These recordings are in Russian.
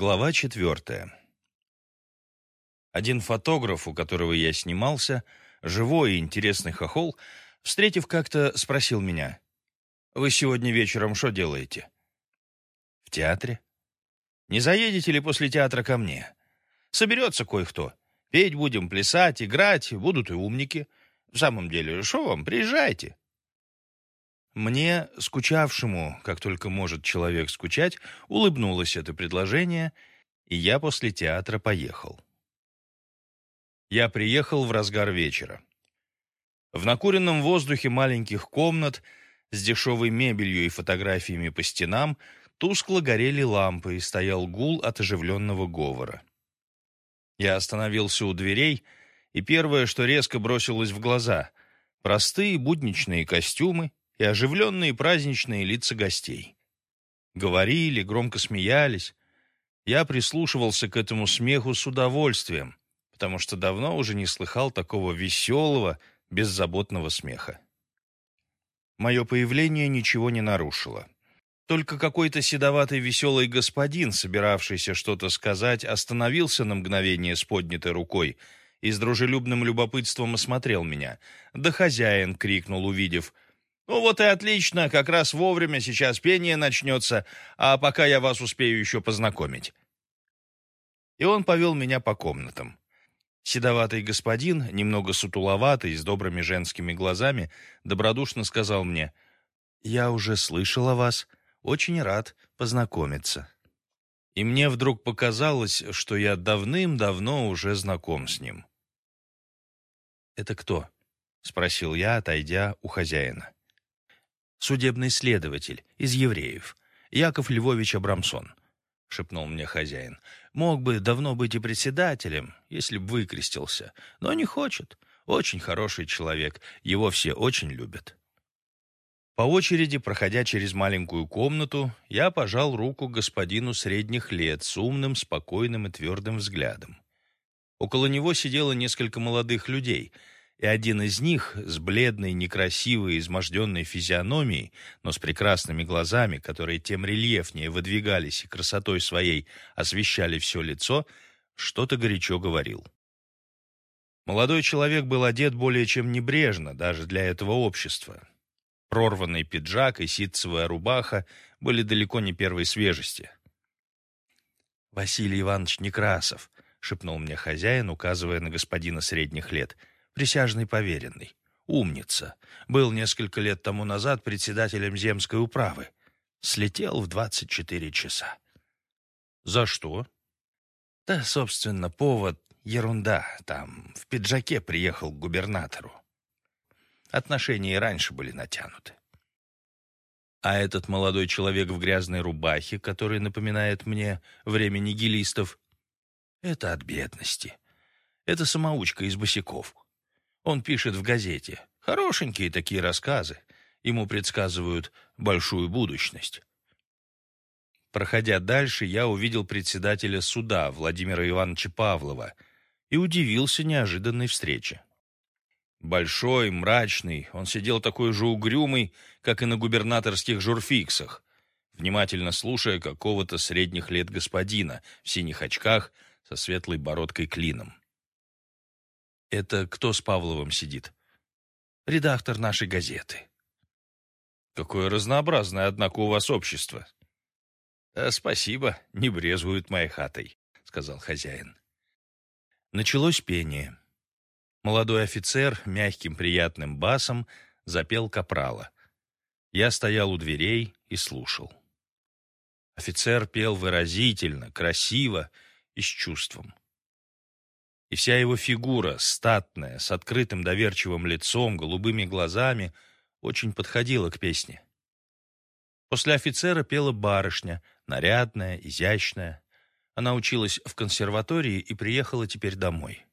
Глава четвертая. Один фотограф, у которого я снимался, живой и интересный хохол, встретив как-то, спросил меня, «Вы сегодня вечером что делаете?» «В театре». «Не заедете ли после театра ко мне? Соберется кое-кто. Петь будем, плясать, играть, будут и умники. В самом деле, что вам, приезжайте». Мне, скучавшему, как только может человек скучать, улыбнулось это предложение, и я после театра поехал. Я приехал в разгар вечера. В накуренном воздухе маленьких комнат с дешевой мебелью и фотографиями по стенам тускло горели лампы и стоял гул от оживленного говора. Я остановился у дверей, и первое, что резко бросилось в глаза — простые будничные костюмы и оживленные праздничные лица гостей. Говорили, громко смеялись. Я прислушивался к этому смеху с удовольствием, потому что давно уже не слыхал такого веселого, беззаботного смеха. Мое появление ничего не нарушило. Только какой-то седоватый веселый господин, собиравшийся что-то сказать, остановился на мгновение с поднятой рукой и с дружелюбным любопытством осмотрел меня. Да хозяин крикнул, увидев — «Ну вот и отлично, как раз вовремя сейчас пение начнется, а пока я вас успею еще познакомить». И он повел меня по комнатам. Седоватый господин, немного сутуловатый, с добрыми женскими глазами, добродушно сказал мне, «Я уже слышал о вас, очень рад познакомиться». И мне вдруг показалось, что я давным-давно уже знаком с ним. «Это кто?» — спросил я, отойдя у хозяина судебный следователь из евреев, Яков Львович Абрамсон», — шепнул мне хозяин. «Мог бы давно быть и председателем, если б выкрестился, но не хочет. Очень хороший человек, его все очень любят». По очереди, проходя через маленькую комнату, я пожал руку господину средних лет с умным, спокойным и твердым взглядом. Около него сидело несколько молодых людей — и один из них, с бледной, некрасивой, изможденной физиономией, но с прекрасными глазами, которые тем рельефнее выдвигались и красотой своей освещали все лицо, что-то горячо говорил. Молодой человек был одет более чем небрежно, даже для этого общества. Прорванный пиджак и ситцевая рубаха были далеко не первой свежести. «Василий Иванович Некрасов», — шепнул мне хозяин, указывая на господина средних лет — присяжный поверенный. Умница. Был несколько лет тому назад председателем земской управы. Слетел в 24 часа. За что? Да, собственно, повод — ерунда. Там в пиджаке приехал к губернатору. Отношения и раньше были натянуты. А этот молодой человек в грязной рубахе, который напоминает мне время нигилистов, это от бедности. Это самоучка из босиков. Он пишет в газете. Хорошенькие такие рассказы. Ему предсказывают большую будущность. Проходя дальше, я увидел председателя суда Владимира Ивановича Павлова и удивился неожиданной встрече. Большой, мрачный, он сидел такой же угрюмый, как и на губернаторских журфиксах, внимательно слушая какого-то средних лет господина в синих очках со светлой бородкой клином. Это кто с Павловым сидит? Редактор нашей газеты. Какое разнообразное, однако, у вас общество. «Э, спасибо, не брезгуют моей хатой, сказал хозяин. Началось пение. Молодой офицер мягким приятным басом запел капрала. Я стоял у дверей и слушал. Офицер пел выразительно, красиво и с чувством и вся его фигура, статная, с открытым доверчивым лицом, голубыми глазами, очень подходила к песне. После офицера пела барышня, нарядная, изящная. Она училась в консерватории и приехала теперь домой.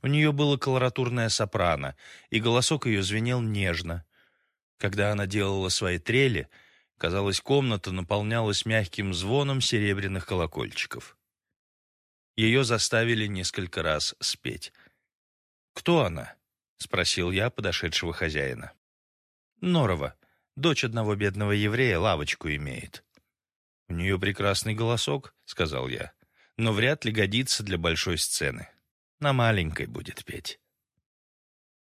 У нее было колоратурное сопрано, и голосок ее звенел нежно. Когда она делала свои трели, казалось, комната наполнялась мягким звоном серебряных колокольчиков. Ее заставили несколько раз спеть. «Кто она?» — спросил я подошедшего хозяина. «Норова. Дочь одного бедного еврея лавочку имеет». «У «У нее прекрасный голосок», — сказал я, «но вряд ли годится для большой сцены. На маленькой будет петь».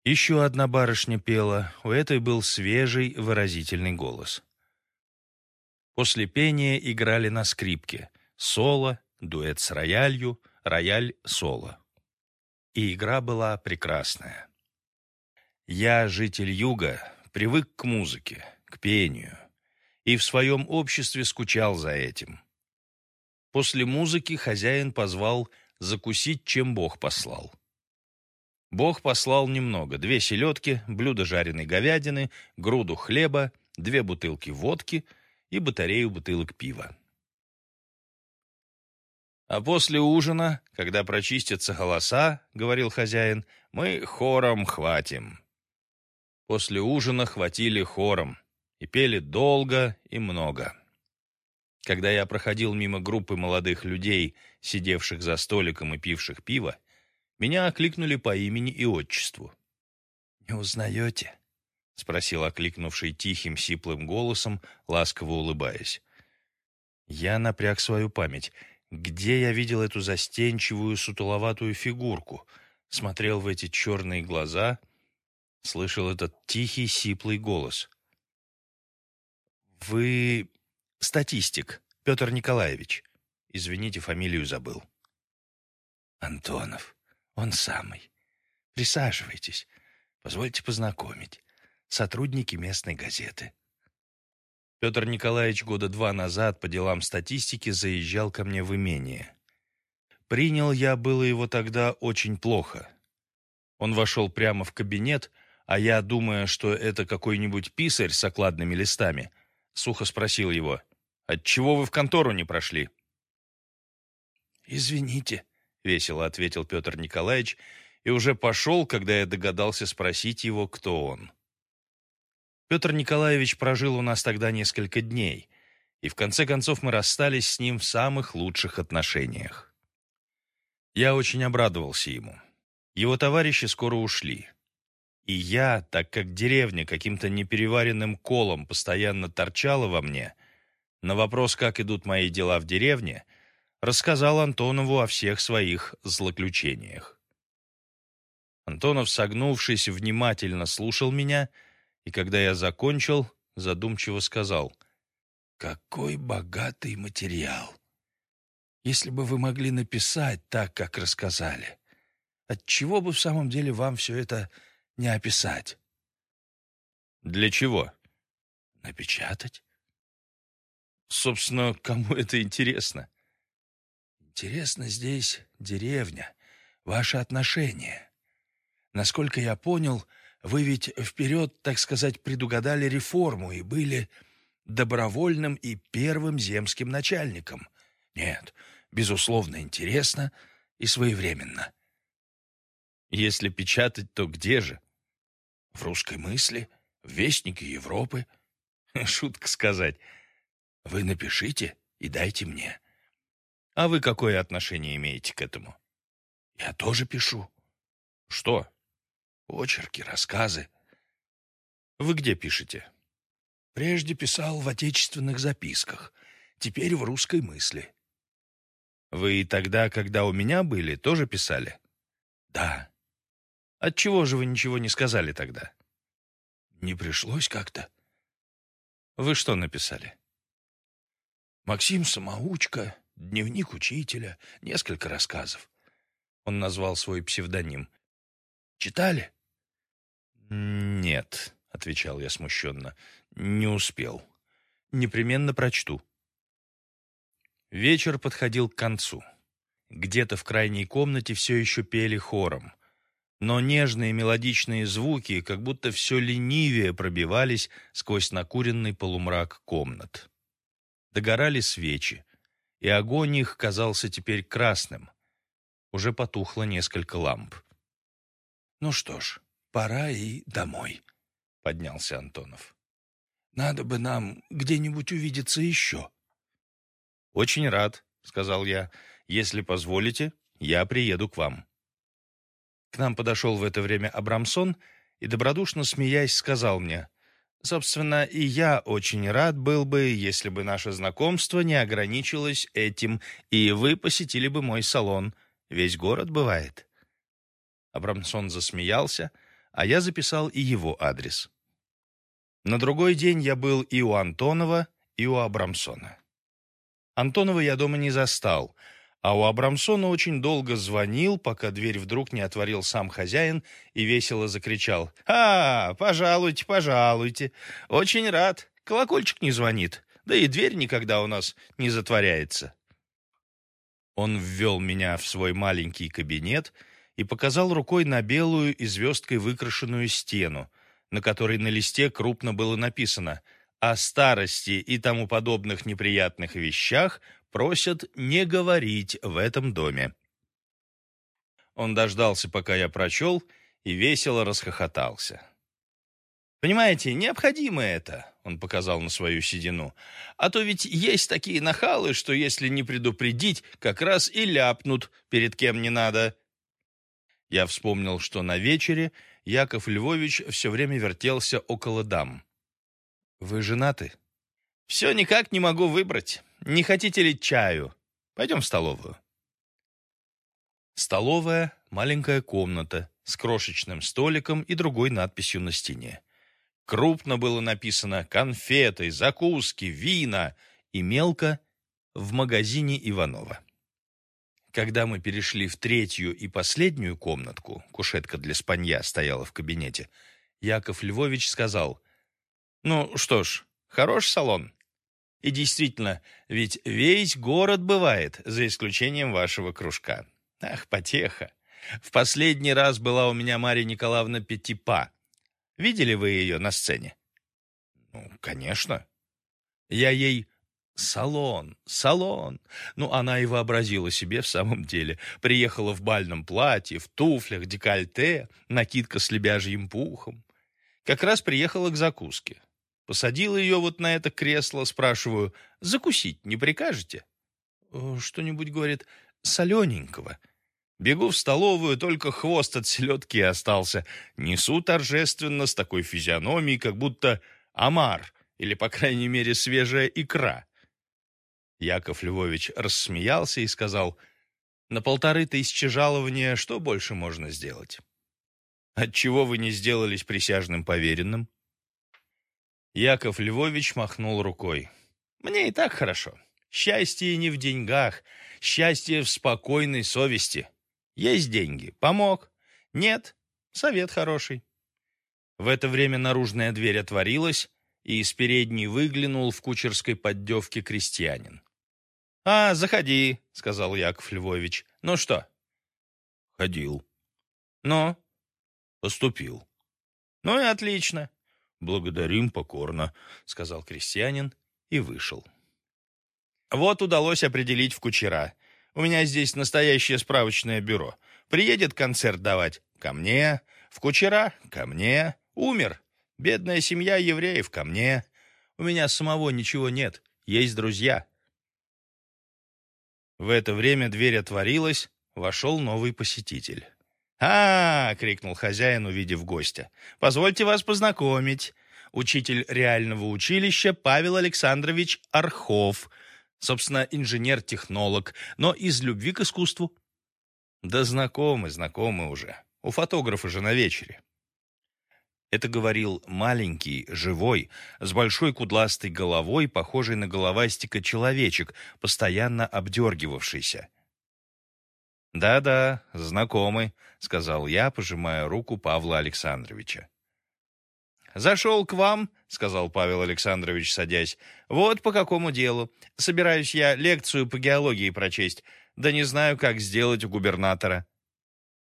Еще одна барышня пела, у этой был свежий, выразительный голос. После пения играли на скрипке, соло, дуэт с роялью, рояль-соло. И игра была прекрасная. Я, житель юга, привык к музыке, к пению, и в своем обществе скучал за этим. После музыки хозяин позвал закусить, чем Бог послал. Бог послал немного. Две селедки, блюдо жареной говядины, груду хлеба, две бутылки водки и батарею бутылок пива. «А после ужина, когда прочистятся голоса, — говорил хозяин, — мы хором хватим». После ужина хватили хором и пели долго и много. Когда я проходил мимо группы молодых людей, сидевших за столиком и пивших пиво, меня окликнули по имени и отчеству. «Не узнаете?» — спросил окликнувший тихим, сиплым голосом, ласково улыбаясь. Я напряг свою память. Где я видел эту застенчивую, сутуловатую фигурку? Смотрел в эти черные глаза, слышал этот тихий, сиплый голос. «Вы статистик, Петр Николаевич. Извините, фамилию забыл». «Антонов», он самый. Присаживайтесь. Позвольте познакомить. Сотрудники местной газеты. Петр Николаевич года два назад по делам статистики заезжал ко мне в имение. Принял я было его тогда очень плохо. Он вошел прямо в кабинет, а я, думая, что это какой-нибудь писарь с окладными листами, сухо спросил его, «Отчего вы в контору не прошли?» «Извините», — весело ответил Петр Николаевич и уже пошел, когда я догадался спросить его, кто он. Петр Николаевич прожил у нас тогда несколько дней, и в конце концов мы расстались с ним в самых лучших отношениях. Я очень обрадовался ему. Его товарищи скоро ушли. И я, так как деревня каким-то непереваренным колом постоянно торчала во мне, на вопрос, как идут мои дела в деревне — рассказал Антонову о всех своих злоключениях. Антонов, согнувшись, внимательно слушал меня, и когда я закончил, задумчиво сказал, «Какой богатый материал! Если бы вы могли написать так, как рассказали, отчего бы в самом деле вам все это не описать?» «Для чего?» «Напечатать». «Собственно, кому это интересно?» Интересно здесь деревня, ваши отношения. Насколько я понял, вы ведь вперед, так сказать, предугадали реформу и были добровольным и первым земским начальником. Нет, безусловно, интересно и своевременно. Если печатать, то где же? В русской мысли, в Вестнике Европы. Шутка сказать. Вы напишите и дайте мне. А вы какое отношение имеете к этому? Я тоже пишу. Что? Очерки, рассказы. Вы где пишете? Прежде писал в отечественных записках, теперь в русской мысли. Вы и тогда, когда у меня были, тоже писали? Да. Отчего же вы ничего не сказали тогда? Не пришлось как-то. Вы что написали? Максим Самоучка, Дневник учителя, несколько рассказов. Он назвал свой псевдоним. Читали? Нет, отвечал я смущенно. Не успел. Непременно прочту. Вечер подходил к концу. Где-то в крайней комнате все еще пели хором. Но нежные мелодичные звуки как будто все ленивее пробивались сквозь накуренный полумрак комнат. Догорали свечи и огонь их казался теперь красным. Уже потухло несколько ламп. «Ну что ж, пора и домой», — поднялся Антонов. «Надо бы нам где-нибудь увидеться еще». «Очень рад», — сказал я. «Если позволите, я приеду к вам». К нам подошел в это время Абрамсон и, добродушно смеясь, сказал мне, Собственно, и я очень рад был бы, если бы наше знакомство не ограничилось этим, и вы посетили бы мой салон. Весь город бывает». Абрамсон засмеялся, а я записал и его адрес. На другой день я был и у Антонова, и у Абрамсона. Антонова я дома не застал, а у Абрамсона очень долго звонил, пока дверь вдруг не отворил сам хозяин и весело закричал. «А, пожалуйте, пожалуйте. Очень рад. Колокольчик не звонит. Да и дверь никогда у нас не затворяется». Он ввел меня в свой маленький кабинет и показал рукой на белую и звездкой выкрашенную стену, на которой на листе крупно было написано «О старости и тому подобных неприятных вещах просят не говорить в этом доме». Он дождался, пока я прочел, и весело расхохотался. «Понимаете, необходимо это», — он показал на свою седину. «А то ведь есть такие нахалы, что если не предупредить, как раз и ляпнут, перед кем не надо». Я вспомнил, что на вечере Яков Львович все время вертелся около дам. «Вы женаты?» «Все никак не могу выбрать. Не хотите ли чаю? Пойдем в столовую». Столовая — маленькая комната с крошечным столиком и другой надписью на стене. Крупно было написано «конфеты», «закуски», «вина» и мелко «в магазине Иванова». Когда мы перешли в третью и последнюю комнатку, кушетка для спанья стояла в кабинете, Яков Львович сказал, «Ну что ж, хорош салон». И действительно, ведь весь город бывает, за исключением вашего кружка. Ах, потеха. В последний раз была у меня Марья Николаевна Петипа. Видели вы ее на сцене? Ну, конечно. Я ей Салон, салон. Ну, она и вообразила себе в самом деле. Приехала в бальном платье, в туфлях, декольте, накидка с лебяжьим пухом. Как раз приехала к закуске. Посадила ее вот на это кресло, спрашиваю, закусить не прикажете? «Э, что-нибудь, говорит, солененького. Бегу в столовую, только хвост от селедки остался. Несу торжественно с такой физиономией, как будто омар, или, по крайней мере, свежая икра. Яков Львович рассмеялся и сказал, «На полторы тысячи жалования что больше можно сделать?» «Отчего вы не сделались присяжным поверенным?» Яков Львович махнул рукой. «Мне и так хорошо. Счастье не в деньгах, счастье в спокойной совести. Есть деньги, помог. Нет, совет хороший». В это время наружная дверь отворилась, и из передней выглянул в кучерской поддевке крестьянин. «А, заходи», — сказал Яков Львович. «Ну что?» «Ходил». «Ну?» «Поступил». «Ну и отлично». «Благодарим покорно», — сказал крестьянин и вышел. «Вот удалось определить в кучера. У меня здесь настоящее справочное бюро. Приедет концерт давать — ко мне. В кучера — ко мне. Умер. Бедная семья евреев — ко мне. У меня самого ничего нет. Есть друзья. В это время дверь отворилась, вошел новый посетитель. «А, -а, -а крикнул хозяин, увидев гостя. «Позвольте вас познакомить. Учитель реального училища Павел Александрович Архов. Собственно, инженер-технолог, но из любви к искусству». «Да знакомы, знакомы уже. У фотографа же на вечере». Это говорил маленький, живой, с большой кудластой головой, похожий на головастика человечек, постоянно обдергивавшийся. «Да-да, знакомый», — сказал я, пожимая руку Павла Александровича. «Зашел к вам», — сказал Павел Александрович, садясь. «Вот по какому делу. Собираюсь я лекцию по геологии прочесть, да не знаю, как сделать у губернатора».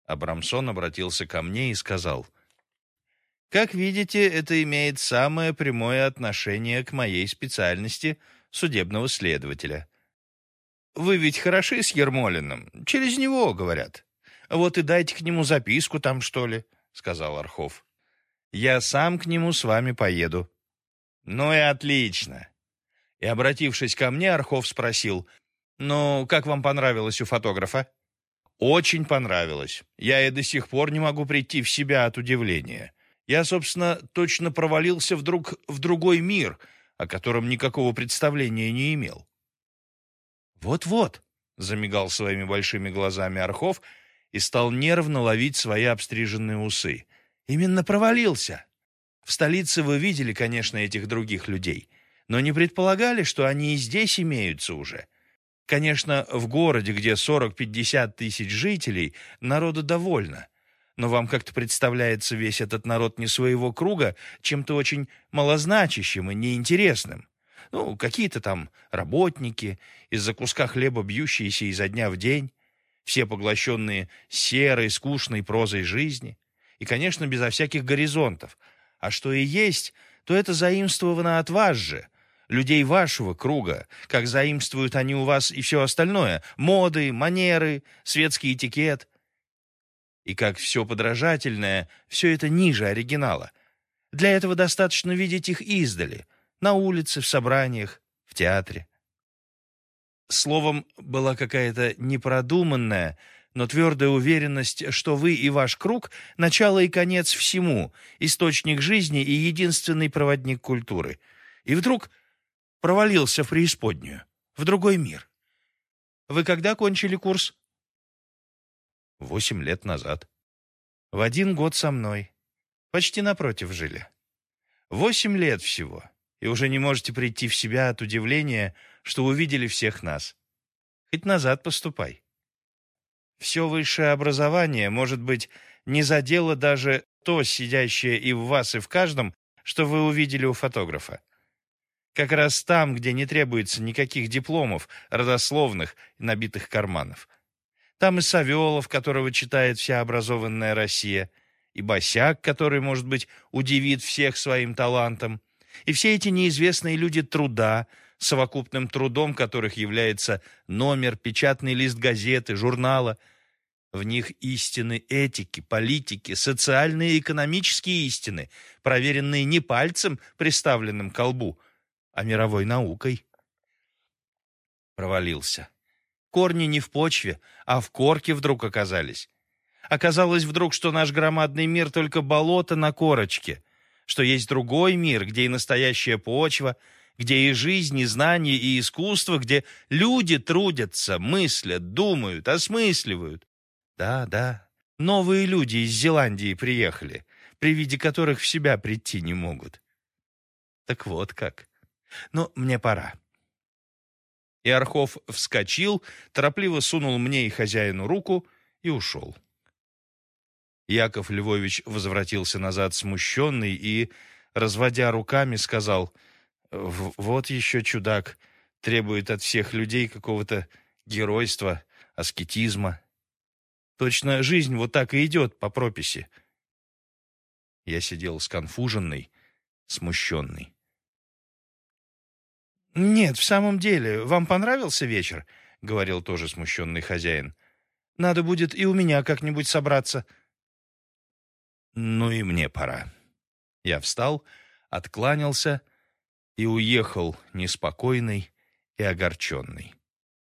Абрамсон обратился ко мне и сказал — как видите, это имеет самое прямое отношение к моей специальности судебного следователя. Вы ведь хороши с Ермолиным, через него, говорят. Вот и дайте к нему записку там, что ли, — сказал Архов. Я сам к нему с вами поеду. Ну и отлично. И, обратившись ко мне, Архов спросил, «Ну, как вам понравилось у фотографа?» «Очень понравилось. Я и до сих пор не могу прийти в себя от удивления. Я, собственно, точно провалился вдруг в другой мир, о котором никакого представления не имел. «Вот-вот», — замигал своими большими глазами Архов и стал нервно ловить свои обстриженные усы. «Именно провалился. В столице вы видели, конечно, этих других людей, но не предполагали, что они и здесь имеются уже. Конечно, в городе, где 40-50 тысяч жителей, народу довольно. Но вам как-то представляется весь этот народ не своего круга чем-то очень малозначащим и неинтересным. Ну, какие-то там работники, из-за куска хлеба бьющиеся изо дня в день, все поглощенные серой, скучной прозой жизни. И, конечно, безо всяких горизонтов. А что и есть, то это заимствовано от вас же, людей вашего круга, как заимствуют они у вас и все остальное — моды, манеры, светский этикет. И как все подражательное, все это ниже оригинала. Для этого достаточно видеть их издали, на улице, в собраниях, в театре. Словом, была какая-то непродуманная, но твердая уверенность, что вы и ваш круг — начало и конец всему, источник жизни и единственный проводник культуры. И вдруг провалился в преисподнюю, в другой мир. Вы когда кончили курс? Восемь лет назад. В один год со мной. Почти напротив жили. Восемь лет всего, и уже не можете прийти в себя от удивления, что увидели всех нас. Хоть назад поступай. Все высшее образование, может быть, не задело даже то, сидящее и в вас, и в каждом, что вы увидели у фотографа. Как раз там, где не требуется никаких дипломов, родословных набитых карманов. Там и Савелов, которого читает вся образованная Россия, и Босяк, который, может быть, удивит всех своим талантом, и все эти неизвестные люди труда, совокупным трудом которых является номер, печатный лист газеты, журнала. В них истины этики, политики, социальные и экономические истины, проверенные не пальцем, приставленным к колбу, а мировой наукой. Провалился. Корни не в почве, а в корке вдруг оказались. Оказалось вдруг, что наш громадный мир только болото на корочке, что есть другой мир, где и настоящая почва, где и жизнь, и знание, и искусство, где люди трудятся, мыслят, думают, осмысливают. Да, да, новые люди из Зеландии приехали, при виде которых в себя прийти не могут. Так вот как. Но мне пора». И Архов вскочил, торопливо сунул мне и хозяину руку и ушел. Яков Львович возвратился назад смущенный и, разводя руками, сказал, «Вот еще чудак, требует от всех людей какого-то геройства, аскетизма. Точно жизнь вот так и идет по прописи». Я сидел сконфуженный, смущенный. «Нет, в самом деле, вам понравился вечер?» — говорил тоже смущенный хозяин. «Надо будет и у меня как-нибудь собраться». «Ну и мне пора». Я встал, откланялся и уехал неспокойный и огорченный.